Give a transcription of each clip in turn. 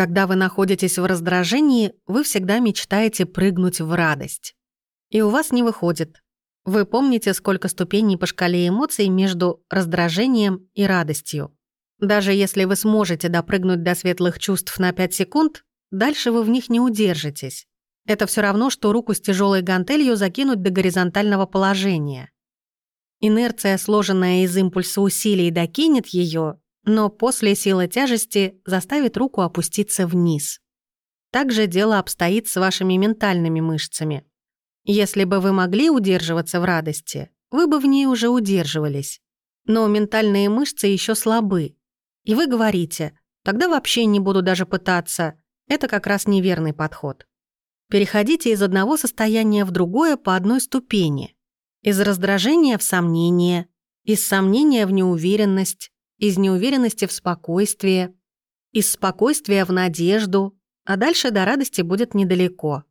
Когда вы находитесь в раздражении, вы всегда мечтаете прыгнуть в радость. И у вас не выходит. Вы помните, сколько ступеней по шкале эмоций между раздражением и радостью. Даже если вы сможете допрыгнуть до светлых чувств на 5 секунд, дальше вы в них не удержитесь. Это все равно, что руку с тяжелой гантелью закинуть до горизонтального положения. Инерция, сложенная из импульса усилий, докинет ее, но после силы тяжести заставит руку опуститься вниз. Также дело обстоит с вашими ментальными мышцами. Если бы вы могли удерживаться в радости, вы бы в ней уже удерживались. Но ментальные мышцы еще слабы. И вы говорите, тогда вообще не буду даже пытаться. Это как раз неверный подход. Переходите из одного состояния в другое по одной ступени. Из раздражения в сомнение, из сомнения в неуверенность, из неуверенности в спокойствие, из спокойствия в надежду, а дальше до радости будет недалеко.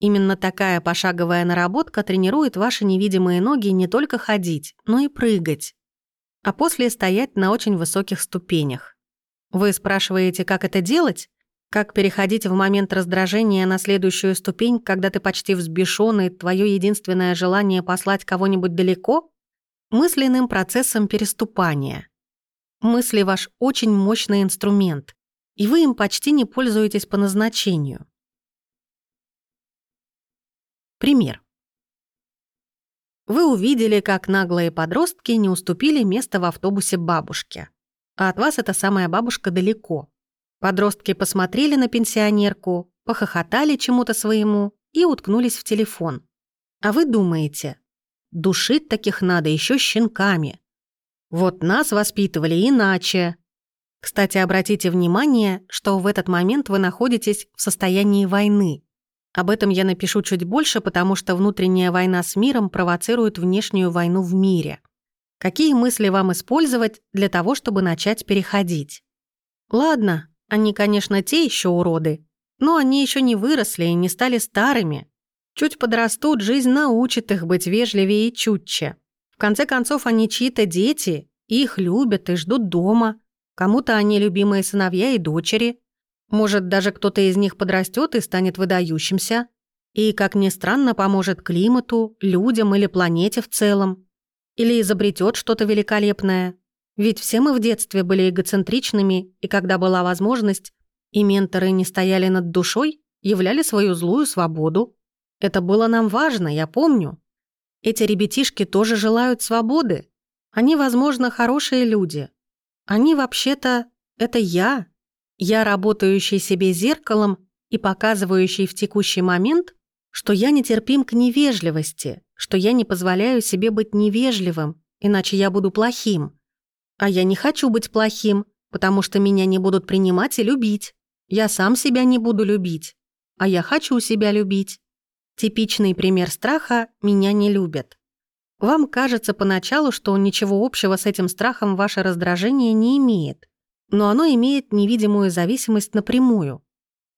Именно такая пошаговая наработка тренирует ваши невидимые ноги не только ходить, но и прыгать, а после стоять на очень высоких ступенях. Вы спрашиваете, как это делать? Как переходить в момент раздражения на следующую ступень, когда ты почти взбешён и твое единственное желание послать кого-нибудь далеко? Мысленным процессом переступания. Мысли — ваш очень мощный инструмент, и вы им почти не пользуетесь по назначению. Пример. Вы увидели, как наглые подростки не уступили место в автобусе бабушке. А от вас эта самая бабушка далеко. Подростки посмотрели на пенсионерку, похохотали чему-то своему и уткнулись в телефон. А вы думаете, душить таких надо еще щенками. Вот нас воспитывали иначе. Кстати, обратите внимание, что в этот момент вы находитесь в состоянии войны. Об этом я напишу чуть больше, потому что внутренняя война с миром провоцирует внешнюю войну в мире. Какие мысли вам использовать для того, чтобы начать переходить? Ладно, они, конечно, те еще уроды, но они еще не выросли и не стали старыми. Чуть подрастут, жизнь научит их быть вежливее и чутче. Конце концов, они чьи-то дети, их любят и ждут дома. Кому-то они любимые сыновья и дочери. Может, даже кто-то из них подрастет и станет выдающимся. И, как ни странно, поможет климату, людям или планете в целом. Или изобретет что-то великолепное. Ведь все мы в детстве были эгоцентричными, и когда была возможность, и менторы не стояли над душой, являли свою злую свободу. Это было нам важно, я помню. Эти ребятишки тоже желают свободы. Они, возможно, хорошие люди. Они вообще-то... Это я. Я, работающий себе зеркалом и показывающий в текущий момент, что я нетерпим к невежливости, что я не позволяю себе быть невежливым, иначе я буду плохим. А я не хочу быть плохим, потому что меня не будут принимать и любить. Я сам себя не буду любить. А я хочу себя любить. Типичный пример страха «меня не любят». Вам кажется поначалу, что ничего общего с этим страхом ваше раздражение не имеет, но оно имеет невидимую зависимость напрямую.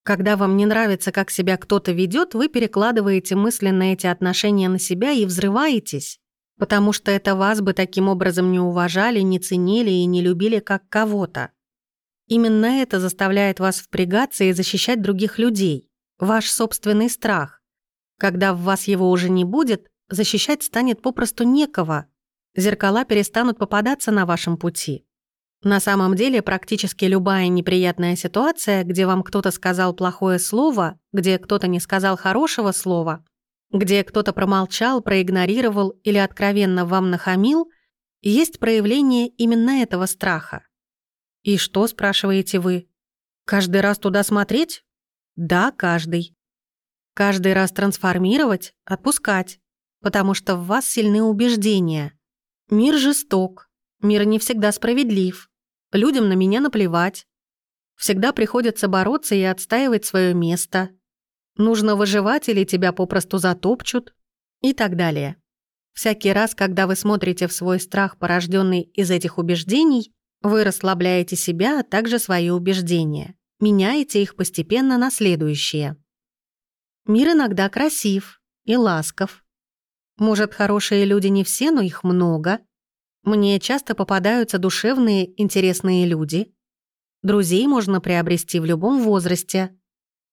Когда вам не нравится, как себя кто-то ведет, вы перекладываете мысли на эти отношения на себя и взрываетесь потому что это вас бы таким образом не уважали, не ценили и не любили как кого-то. Именно это заставляет вас впрягаться и защищать других людей, ваш собственный страх. Когда в вас его уже не будет, защищать станет попросту некого. Зеркала перестанут попадаться на вашем пути. На самом деле, практически любая неприятная ситуация, где вам кто-то сказал плохое слово, где кто-то не сказал хорошего слова, где кто-то промолчал, проигнорировал или откровенно вам нахамил, есть проявление именно этого страха. И что, спрашиваете вы? Каждый раз туда смотреть? Да, каждый. Каждый раз трансформировать, отпускать, потому что в вас сильны убеждения. Мир жесток, мир не всегда справедлив, людям на меня наплевать. Всегда приходится бороться и отстаивать свое место, нужно выживать или тебя попросту затопчут и так далее. Всякий раз, когда вы смотрите в свой страх, порожденный из этих убеждений, вы расслабляете себя, а также свои убеждения, меняете их постепенно на следующие. Мир иногда красив и ласков. Может, хорошие люди не все, но их много. Мне часто попадаются душевные, интересные люди. друзей можно приобрести в любом возрасте.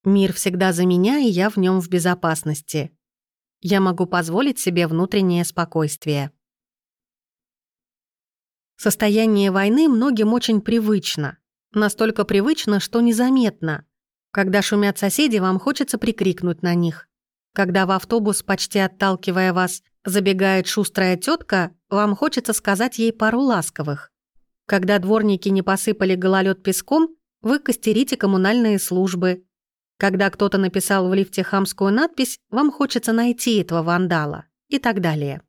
Мир всегда за меня, и я в нем в безопасности. Я могу позволить себе внутреннее спокойствие. Состояние войны многим очень привычно. Настолько привычно, что незаметно. Когда шумят соседи, вам хочется прикрикнуть на них. Когда в автобус, почти отталкивая вас, забегает шустрая тетка, вам хочется сказать ей пару ласковых. Когда дворники не посыпали гололед песком, вы костерите коммунальные службы. Когда кто-то написал в лифте хамскую надпись, вам хочется найти этого вандала и так далее.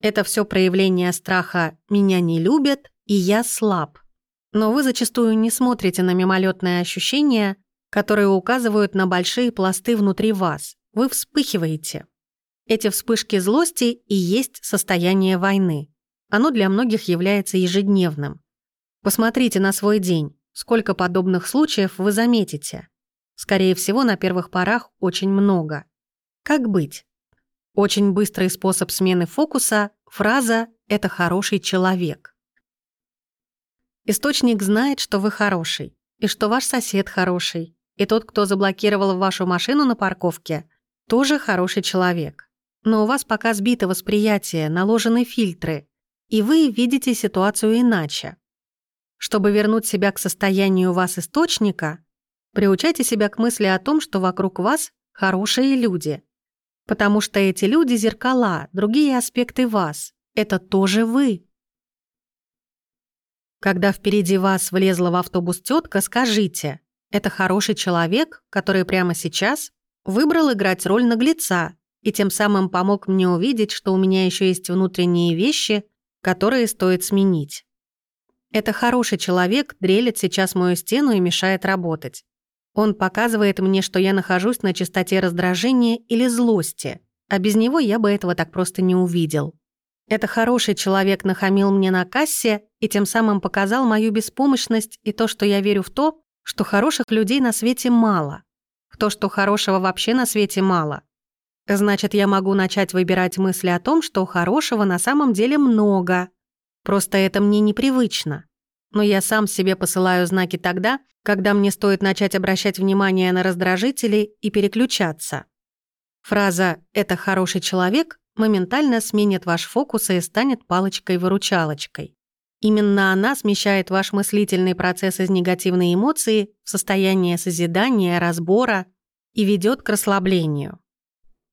Это все проявление страха «меня не любят» и «я слаб». Но вы зачастую не смотрите на мимолетные ощущения, которые указывают на большие пласты внутри вас. Вы вспыхиваете. Эти вспышки злости и есть состояние войны. Оно для многих является ежедневным. Посмотрите на свой день. Сколько подобных случаев вы заметите? Скорее всего, на первых порах очень много. Как быть? Очень быстрый способ смены фокуса – фраза «это хороший человек». Источник знает, что вы хороший, и что ваш сосед хороший, и тот, кто заблокировал вашу машину на парковке, тоже хороший человек. Но у вас пока сбито восприятие, наложены фильтры, и вы видите ситуацию иначе. Чтобы вернуть себя к состоянию вас источника, приучайте себя к мысли о том, что вокруг вас хорошие люди – Потому что эти люди — зеркала, другие аспекты вас. Это тоже вы. Когда впереди вас влезла в автобус тетка, скажите, это хороший человек, который прямо сейчас выбрал играть роль наглеца и тем самым помог мне увидеть, что у меня еще есть внутренние вещи, которые стоит сменить. Это хороший человек дрелит сейчас мою стену и мешает работать. Он показывает мне, что я нахожусь на частоте раздражения или злости, а без него я бы этого так просто не увидел. Это хороший человек нахамил мне на кассе и тем самым показал мою беспомощность и то, что я верю в то, что хороших людей на свете мало. То, что хорошего вообще на свете мало. Значит, я могу начать выбирать мысли о том, что хорошего на самом деле много. Просто это мне непривычно но я сам себе посылаю знаки тогда, когда мне стоит начать обращать внимание на раздражители и переключаться. Фраза «это хороший человек» моментально сменит ваш фокус и станет палочкой-выручалочкой. Именно она смещает ваш мыслительный процесс из негативной эмоции в состояние созидания, разбора и ведет к расслаблению.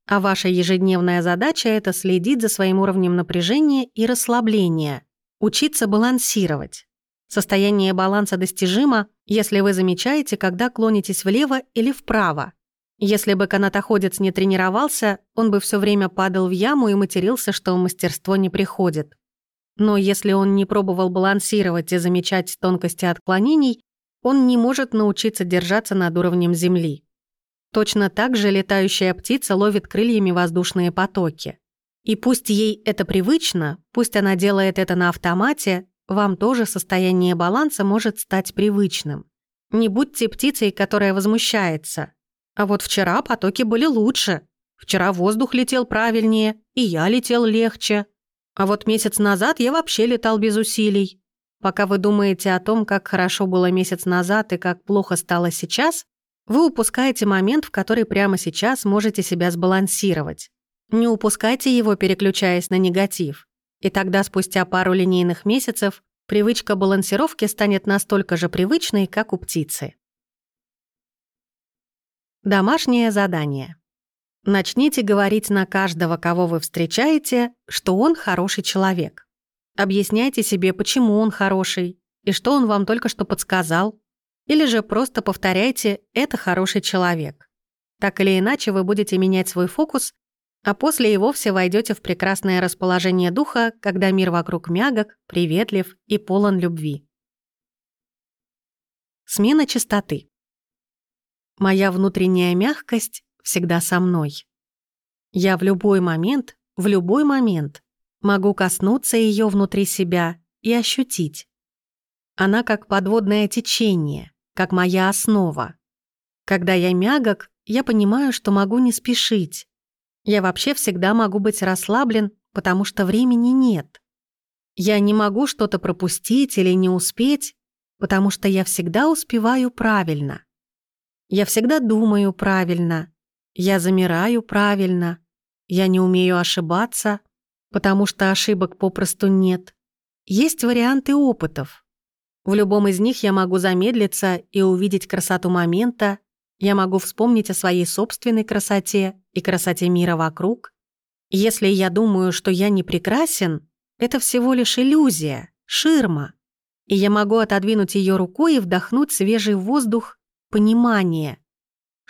А ваша ежедневная задача — это следить за своим уровнем напряжения и расслабления, учиться балансировать. Состояние баланса достижимо, если вы замечаете, когда клонитесь влево или вправо. Если бы канатоходец не тренировался, он бы все время падал в яму и матерился, что мастерство не приходит. Но если он не пробовал балансировать и замечать тонкости отклонений, он не может научиться держаться над уровнем земли. Точно так же летающая птица ловит крыльями воздушные потоки. И пусть ей это привычно, пусть она делает это на автомате, вам тоже состояние баланса может стать привычным. Не будьте птицей, которая возмущается. А вот вчера потоки были лучше. Вчера воздух летел правильнее, и я летел легче. А вот месяц назад я вообще летал без усилий. Пока вы думаете о том, как хорошо было месяц назад и как плохо стало сейчас, вы упускаете момент, в который прямо сейчас можете себя сбалансировать. Не упускайте его, переключаясь на негатив. И тогда спустя пару линейных месяцев привычка балансировки станет настолько же привычной, как у птицы. Домашнее задание. Начните говорить на каждого, кого вы встречаете, что он хороший человек. Объясняйте себе, почему он хороший, и что он вам только что подсказал. Или же просто повторяйте «это хороший человек». Так или иначе вы будете менять свой фокус а после и вовсе войдете в прекрасное расположение духа, когда мир вокруг мягок, приветлив и полон любви. Смена частоты. Моя внутренняя мягкость всегда со мной. Я в любой момент, в любой момент могу коснуться ее внутри себя и ощутить. Она как подводное течение, как моя основа. Когда я мягок, я понимаю, что могу не спешить, я вообще всегда могу быть расслаблен, потому что времени нет. Я не могу что-то пропустить или не успеть, потому что я всегда успеваю правильно. Я всегда думаю правильно. Я замираю правильно. Я не умею ошибаться, потому что ошибок попросту нет. Есть варианты опытов. В любом из них я могу замедлиться и увидеть красоту момента, я могу вспомнить о своей собственной красоте и красоте мира вокруг. Если я думаю, что я не прекрасен, это всего лишь иллюзия, ширма. И я могу отодвинуть ее рукой и вдохнуть свежий воздух, понимание,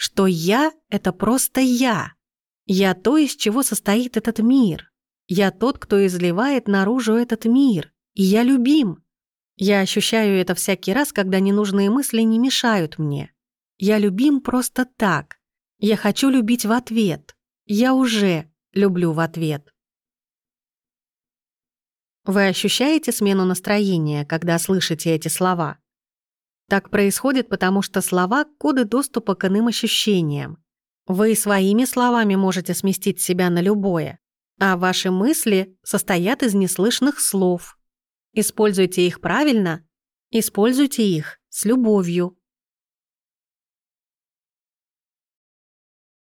что я — это просто я. Я то, из чего состоит этот мир. Я тот, кто изливает наружу этот мир. И я любим. Я ощущаю это всякий раз, когда ненужные мысли не мешают мне. Я любим просто так. Я хочу любить в ответ. Я уже люблю в ответ. Вы ощущаете смену настроения, когда слышите эти слова? Так происходит, потому что слова — коды доступа к иным ощущениям. Вы своими словами можете сместить себя на любое, а ваши мысли состоят из неслышных слов. Используйте их правильно, используйте их с любовью.